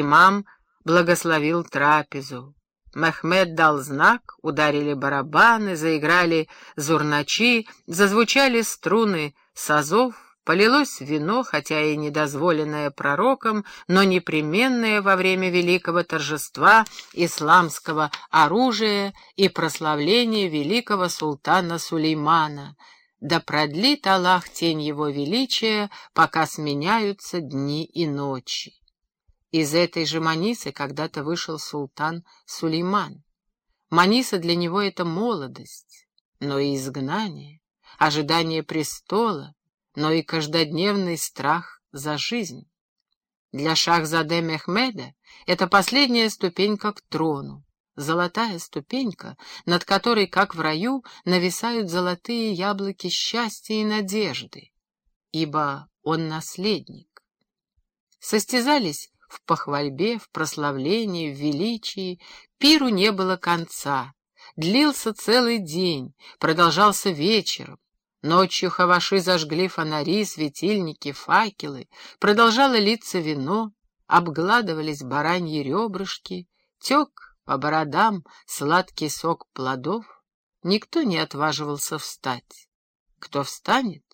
Имам благословил трапезу. Мехмед дал знак, ударили барабаны, заиграли зурначи, зазвучали струны сазов, полилось вино, хотя и недозволенное пророком, но непременное во время великого торжества исламского оружия и прославления великого султана Сулеймана. Да продлит Аллах тень его величия, пока сменяются дни и ночи. Из этой же Манисы когда-то вышел султан Сулейман. Маниса для него — это молодость, но и изгнание, ожидание престола, но и каждодневный страх за жизнь. Для Шахзаде Мехмеда это последняя ступенька к трону, золотая ступенька, над которой, как в раю, нависают золотые яблоки счастья и надежды, ибо он наследник. Состязались в похвальбе, в прославлении, в величии. Пиру не было конца. Длился целый день, продолжался вечером. Ночью хаваши зажгли фонари, светильники, факелы, продолжало литься вино, обгладывались бараньи ребрышки, тек по бородам сладкий сок плодов. Никто не отваживался встать. Кто встанет,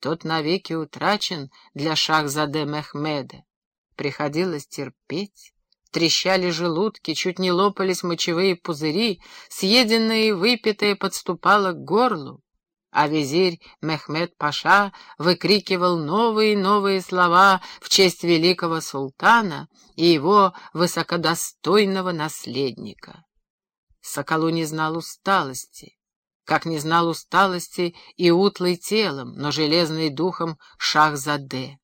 тот навеки утрачен для Шахзаде Мехмеда. Приходилось терпеть. Трещали желудки, чуть не лопались мочевые пузыри, съеденное и выпитое подступало к горлу. А визирь Мехмед Паша выкрикивал новые и новые слова в честь великого султана и его высокодостойного наследника. Соколу не знал усталости, как не знал усталости и утлый телом, но железный духом Шахзаде.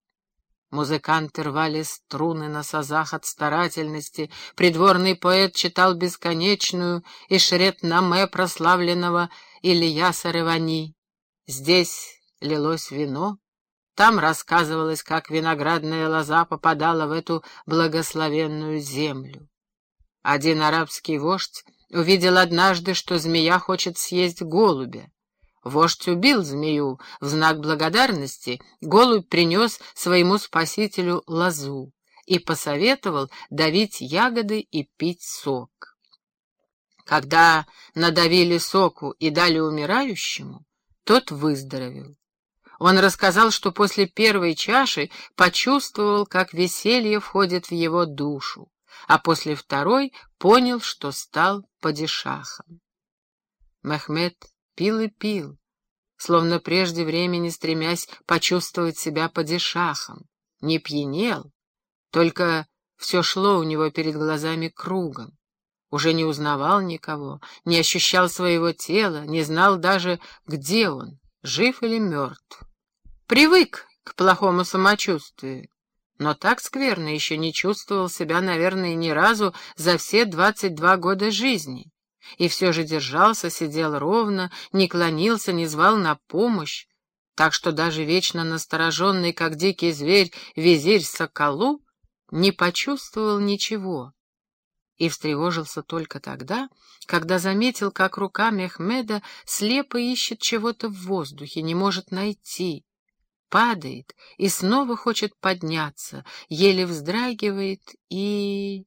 Музыканты рвали струны на сазах от старательности, придворный поэт читал бесконечную и шрет-наме прославленного Ильяса Ревани. Здесь лилось вино, там рассказывалось, как виноградная лоза попадала в эту благословенную землю. Один арабский вождь увидел однажды, что змея хочет съесть голубя. Вождь убил змею. В знак благодарности голубь принес своему спасителю лозу и посоветовал давить ягоды и пить сок. Когда надавили соку и дали умирающему, тот выздоровел. Он рассказал, что после первой чаши почувствовал, как веселье входит в его душу, а после второй понял, что стал падишахом. Мехмед пил и пил, словно прежде времени стремясь почувствовать себя падишахом. Не пьянел, только все шло у него перед глазами кругом. Уже не узнавал никого, не ощущал своего тела, не знал даже, где он, жив или мертв. Привык к плохому самочувствию, но так скверно еще не чувствовал себя, наверное, ни разу за все двадцать два года жизни. И все же держался, сидел ровно, не клонился, не звал на помощь, так что даже вечно настороженный, как дикий зверь, визирь Соколу не почувствовал ничего и встревожился только тогда, когда заметил, как рука Мехмеда слепо ищет чего-то в воздухе, не может найти, падает и снова хочет подняться, еле вздрагивает и...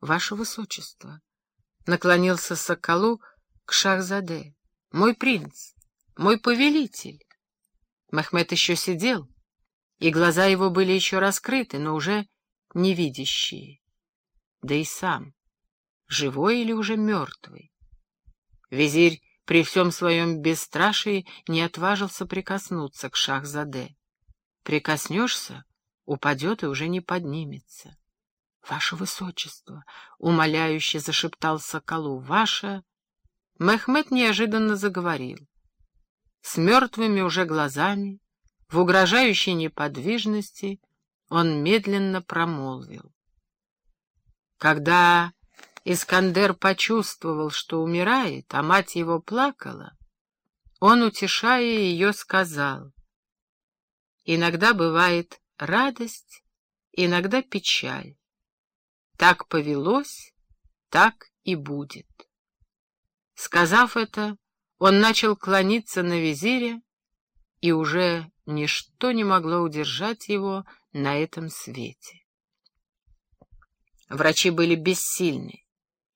Ваше Высочество! Наклонился Соколу к Шахзаде. «Мой принц, мой повелитель!» Мехмед еще сидел, и глаза его были еще раскрыты, но уже невидящие. Да и сам, живой или уже мертвый. Визирь при всем своем бесстрашии не отважился прикоснуться к Шахзаде. Прикоснешься — упадет и уже не поднимется. «Ваше высочество!» — умоляюще зашептал Соколу. «Ваше...» Мехмед неожиданно заговорил. С мертвыми уже глазами, в угрожающей неподвижности, он медленно промолвил. Когда Искандер почувствовал, что умирает, а мать его плакала, он, утешая ее, сказал, «Иногда бывает радость, иногда печаль. Так повелось, так и будет. Сказав это, он начал клониться на визире, и уже ничто не могло удержать его на этом свете. Врачи были бессильны.